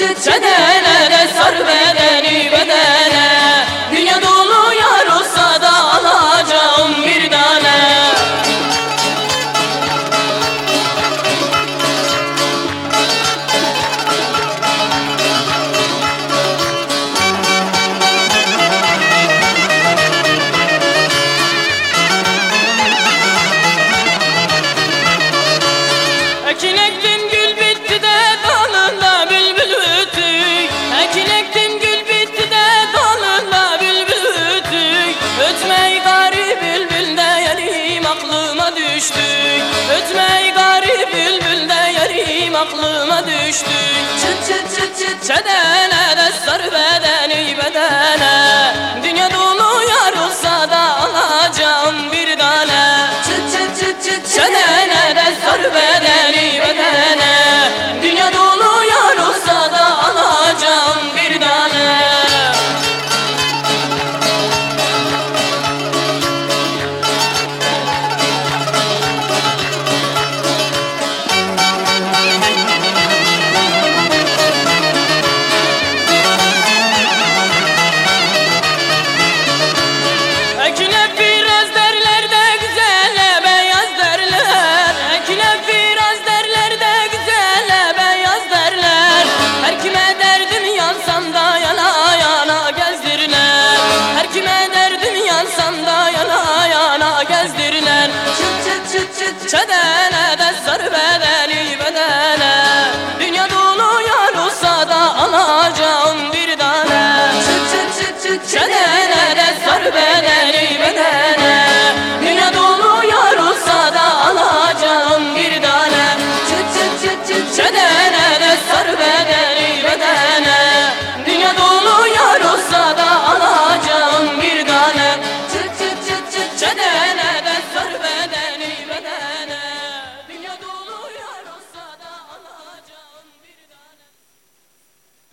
مسجد سنة aklıma düştü Ötmeyi garip bülbülde yarim aklıma düştü Çıt çıt çıt çıt. Çedene de sar bedeni bedene 真的。